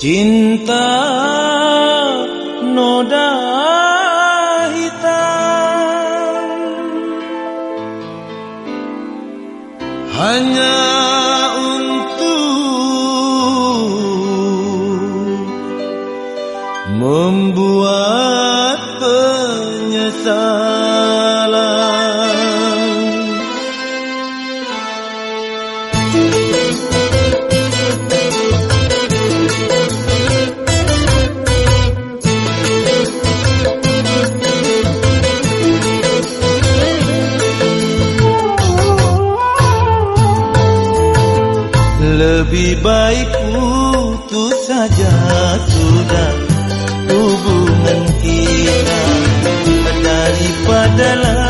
Cinta 的乐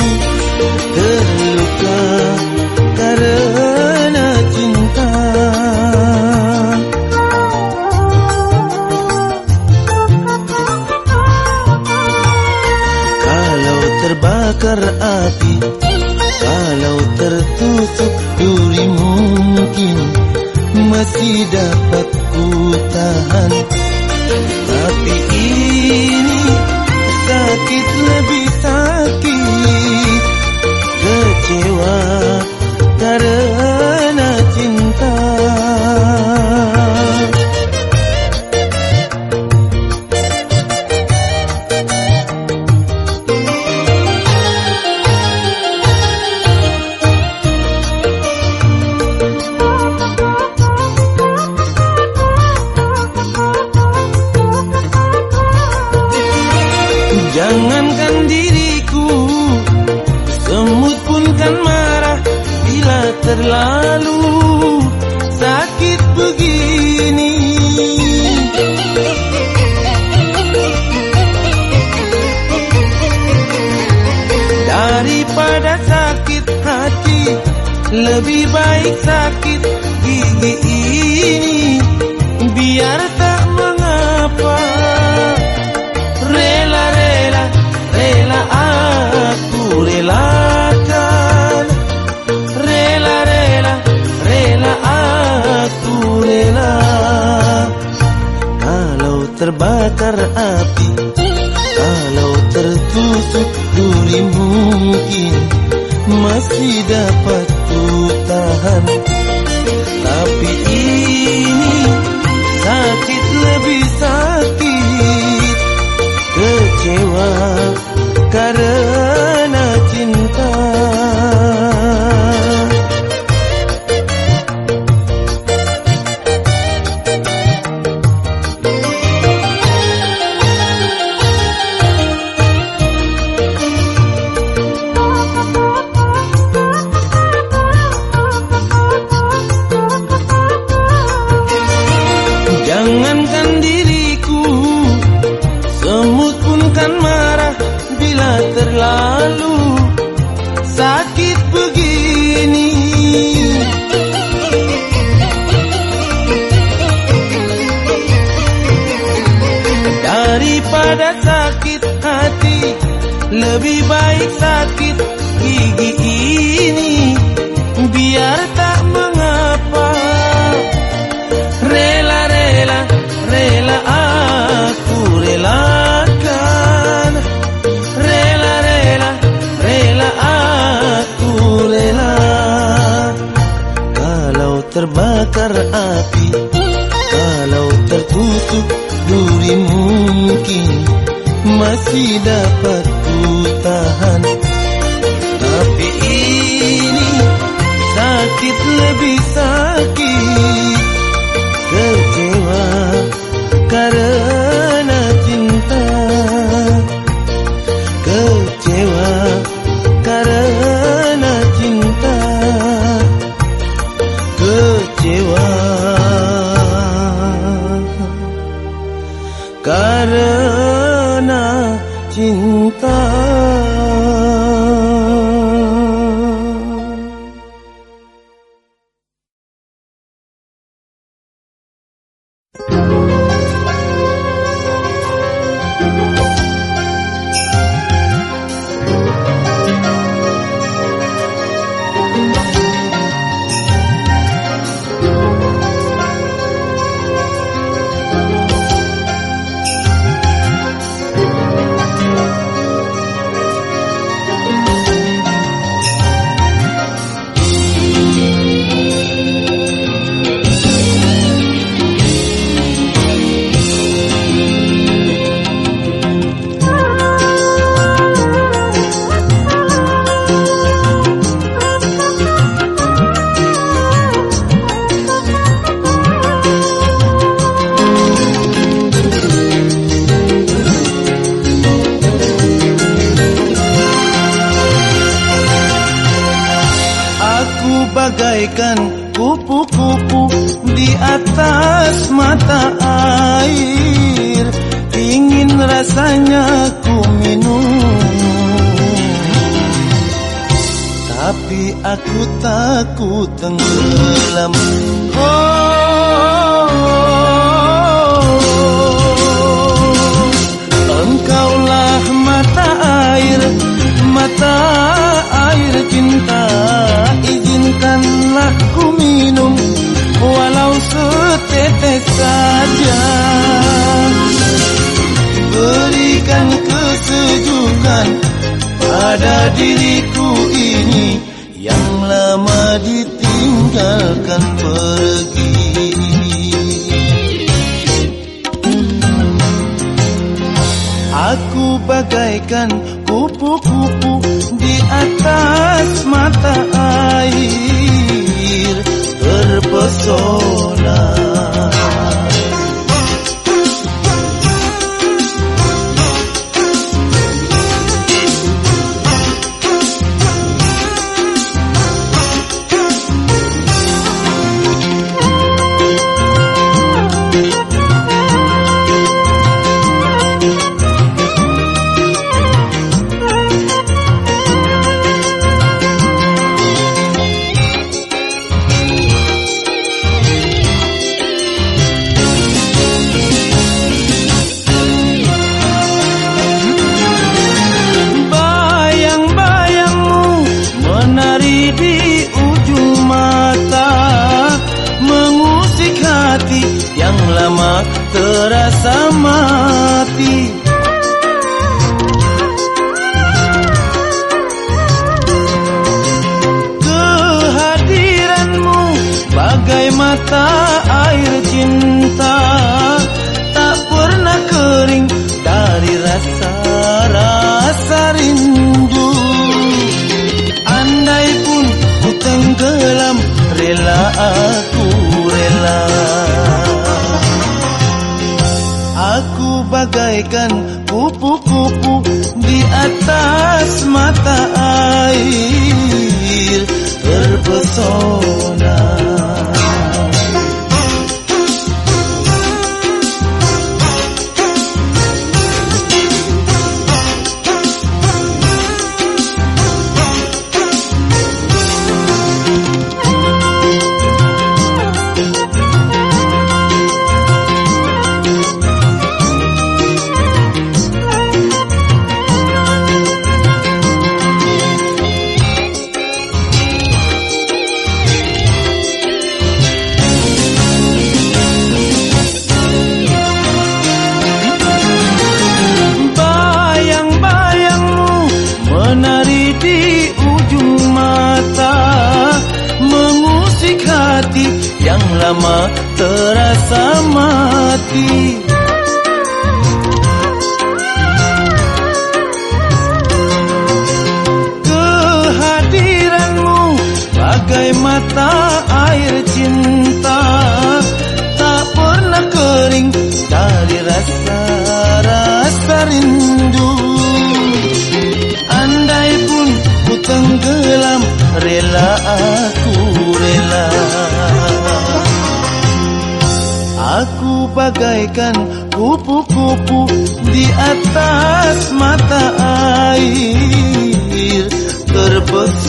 karena cinta. Kalau terbakar api Kalau tertusuk duri mungkin Masih dapat ku tahan.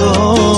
corazón.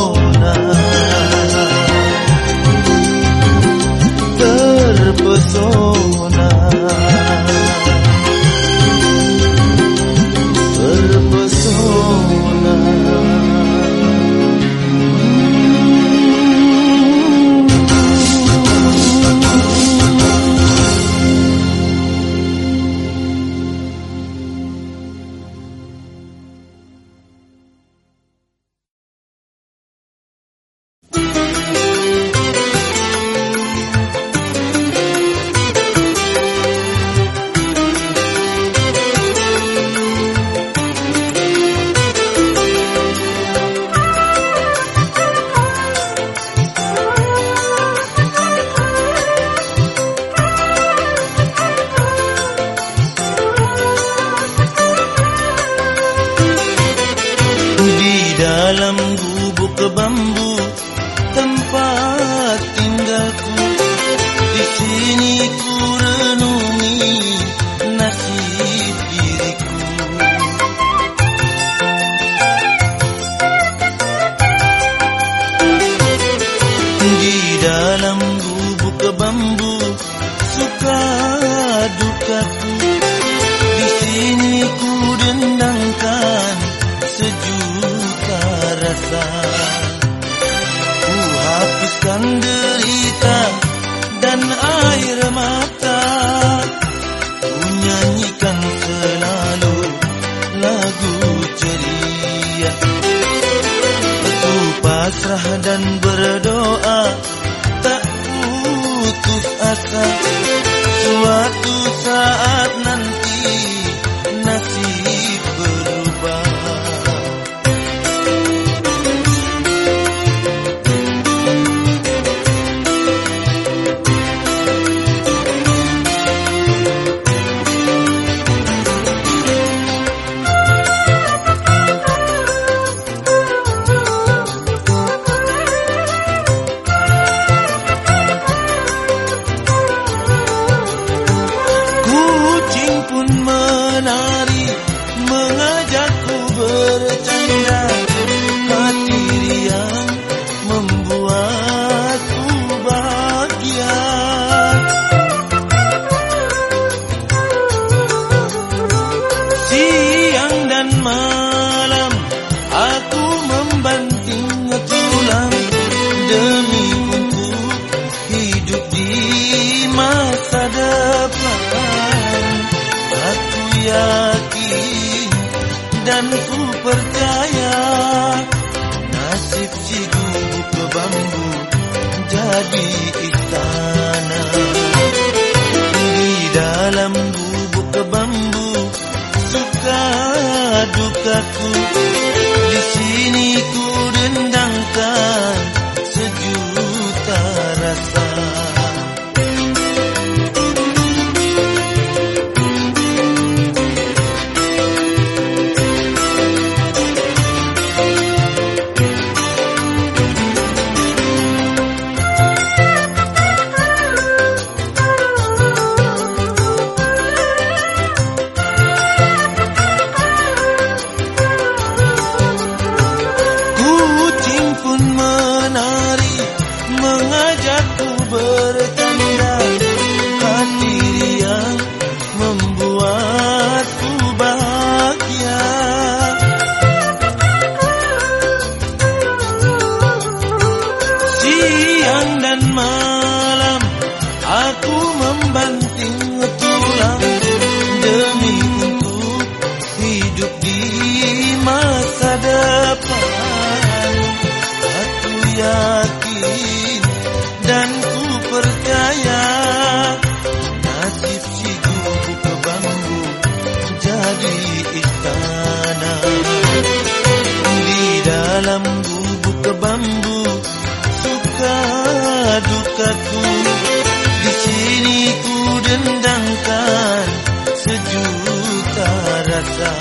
cinta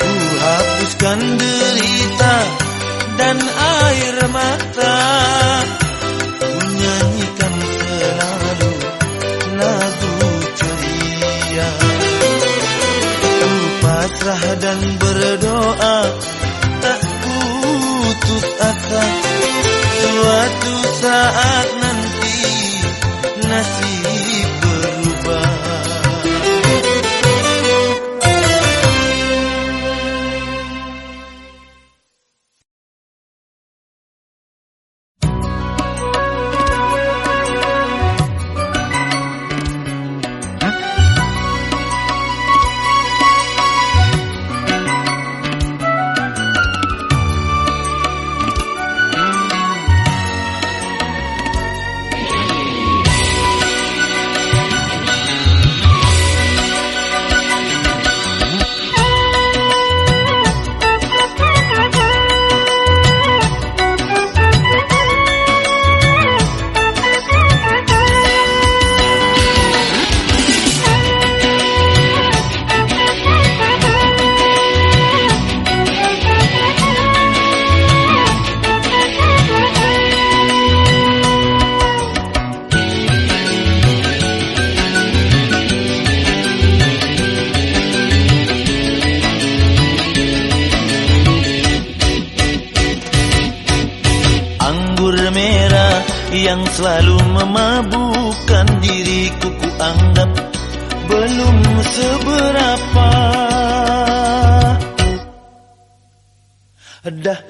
Ku hapuskan derita dan air mata. Ku nyanyikan selalu lagu ceria. Ku pasrah dan berdoa tak putus asa Suatu saat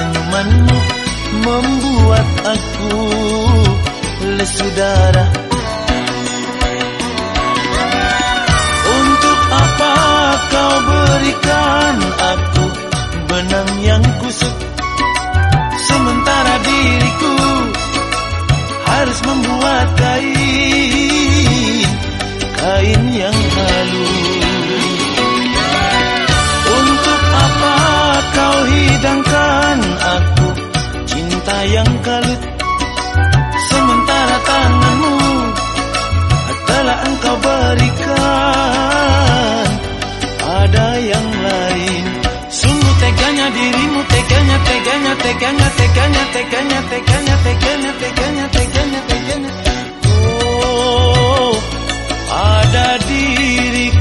senyumanmu Membuat aku lesu darah. Untuk apa kau berikan aku benang yang kusut? Sementara diriku harus membuat kain Kain yang halus yang kalut. Sementara tanganmu telah engkau berikan. Ada yang lain. Sungguh teganya dirimu teganya teganya teganya teganya teganya teganya teganya teganya teganya teganya. Oh ada diriku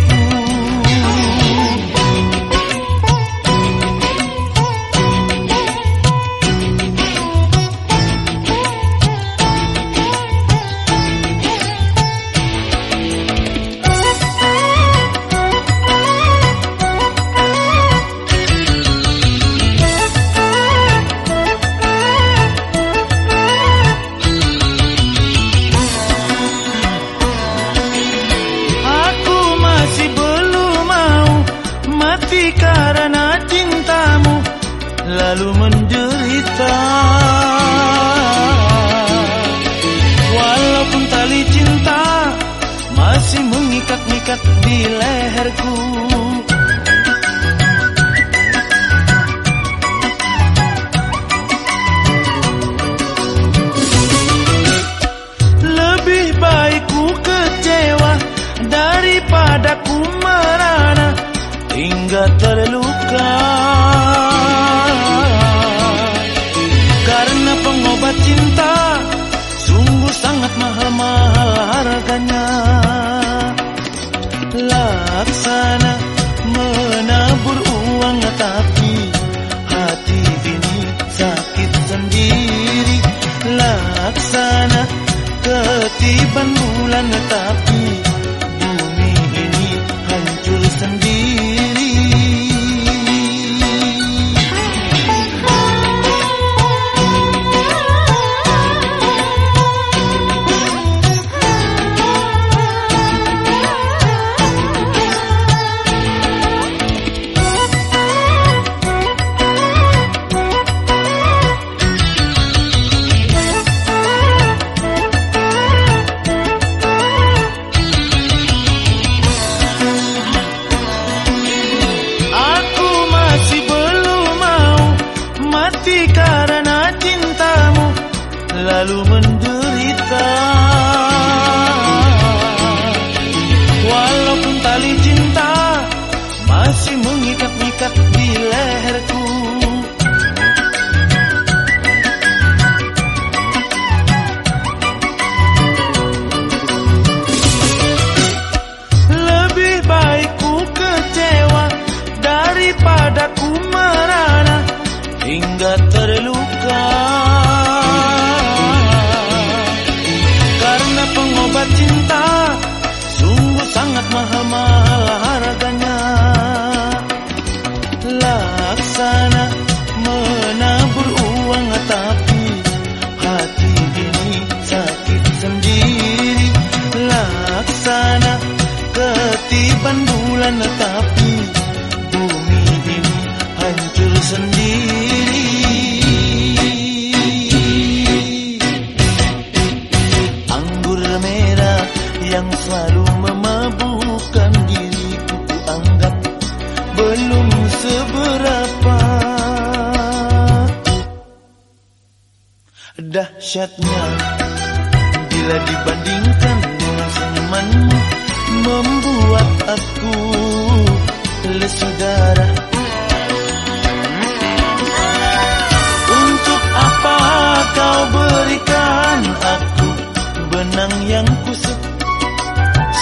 yang kusut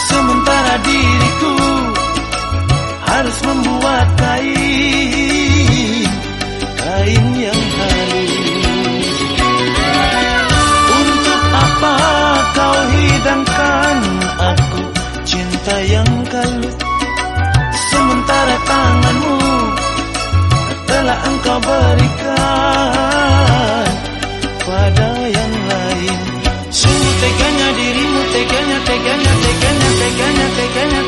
Sementara diriku harus membuat kain Kain yang halus. Untuk apa kau hidangkan aku Cinta yang kalut? Sementara tanganmu telah engkau berikan pada pequeña, pequeña, pequeña, pequeña.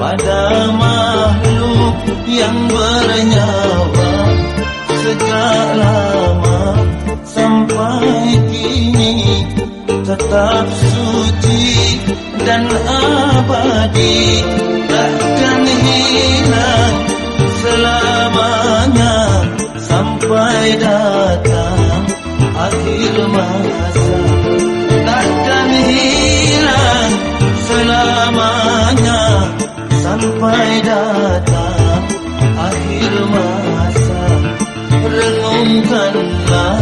Pada makhluk yang bernyawa. Sejak lama sampai kini tetap suci dan abadi. Takkan hilang selamanya sampai datang akhir masa sampai datang akhir masa renungkanlah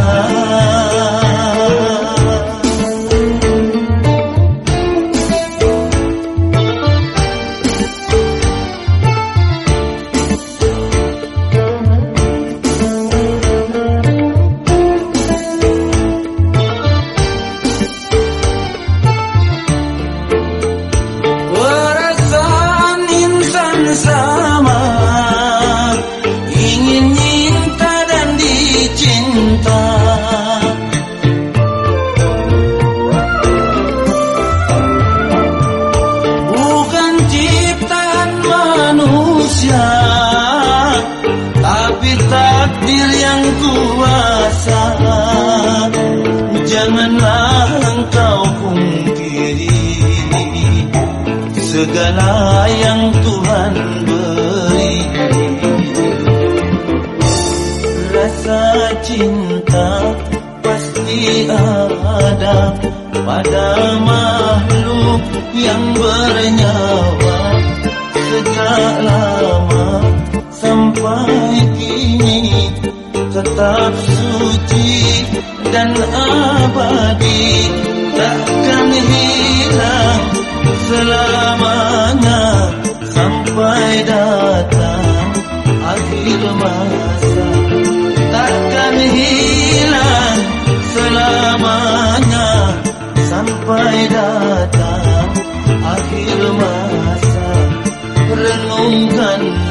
Rasa cinta pasti ada pada makhluk yang bernyawa. Sejak lama sampai kini tetap suci dan abadi takkan hilang selamanya sampai datang akhir masa hilang selamanya sampai datang akhir masa renungkanlah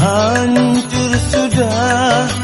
hancur sudah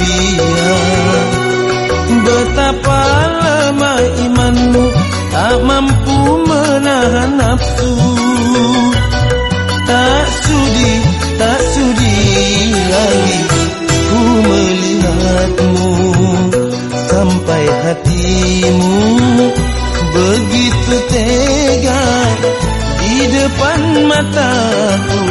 dia. Betapa lama imanmu Tak mampu menahan nafsu. Tak sudi, tak sudi lagi Ku melihatmu. Sampai hatimu Begitu tega Di depan mataku.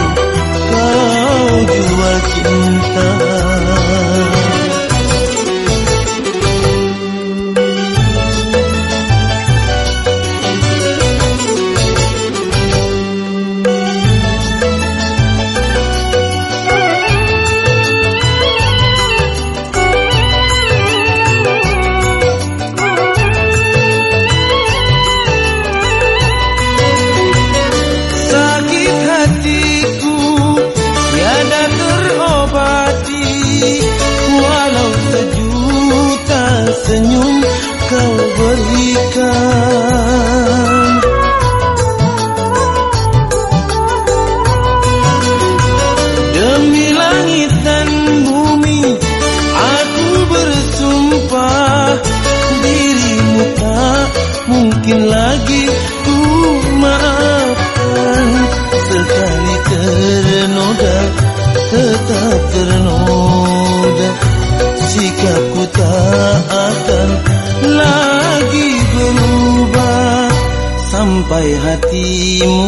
sampai hatimu.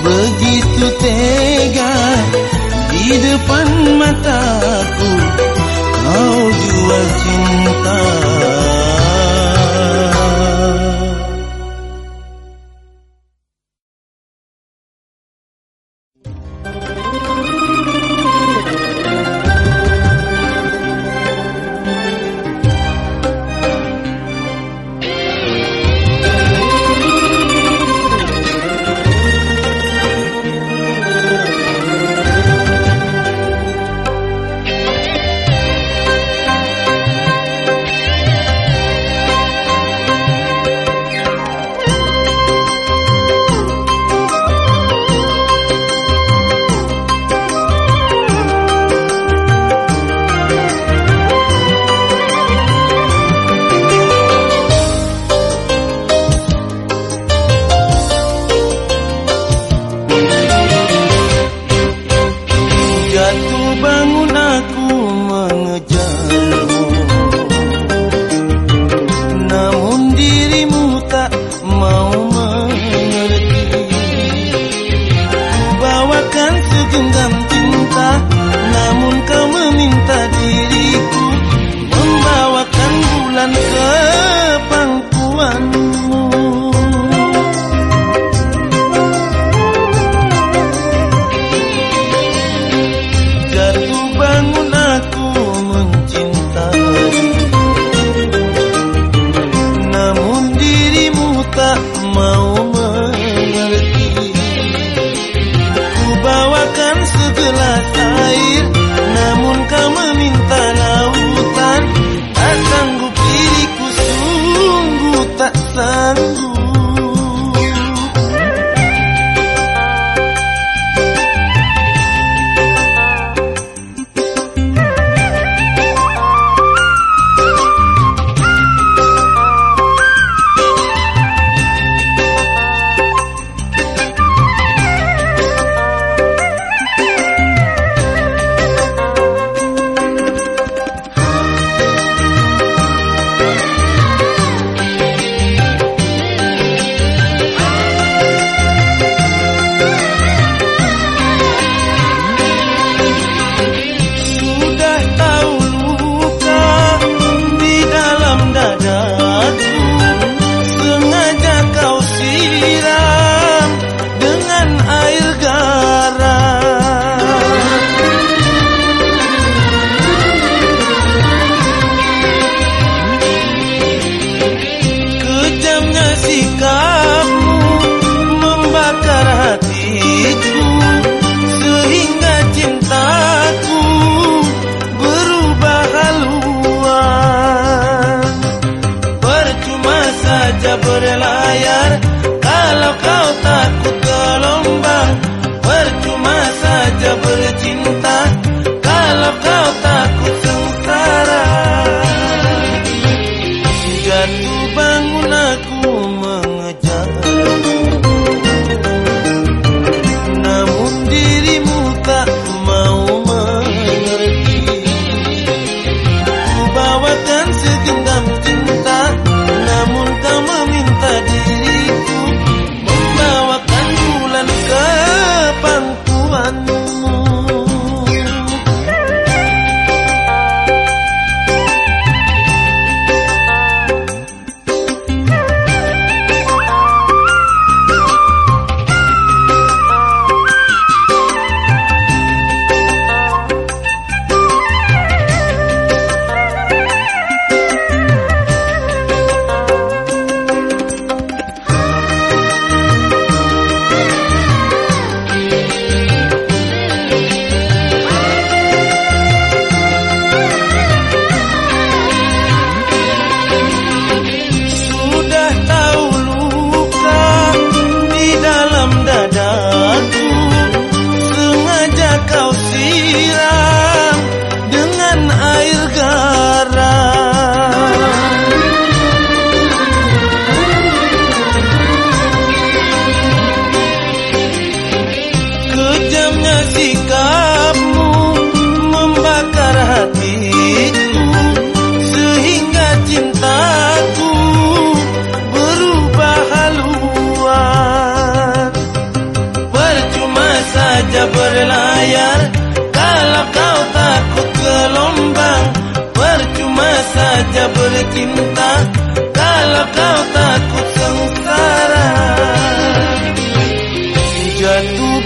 Begitu tega di depan mataku kau jual cinta.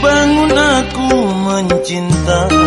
Bangun aku mencintai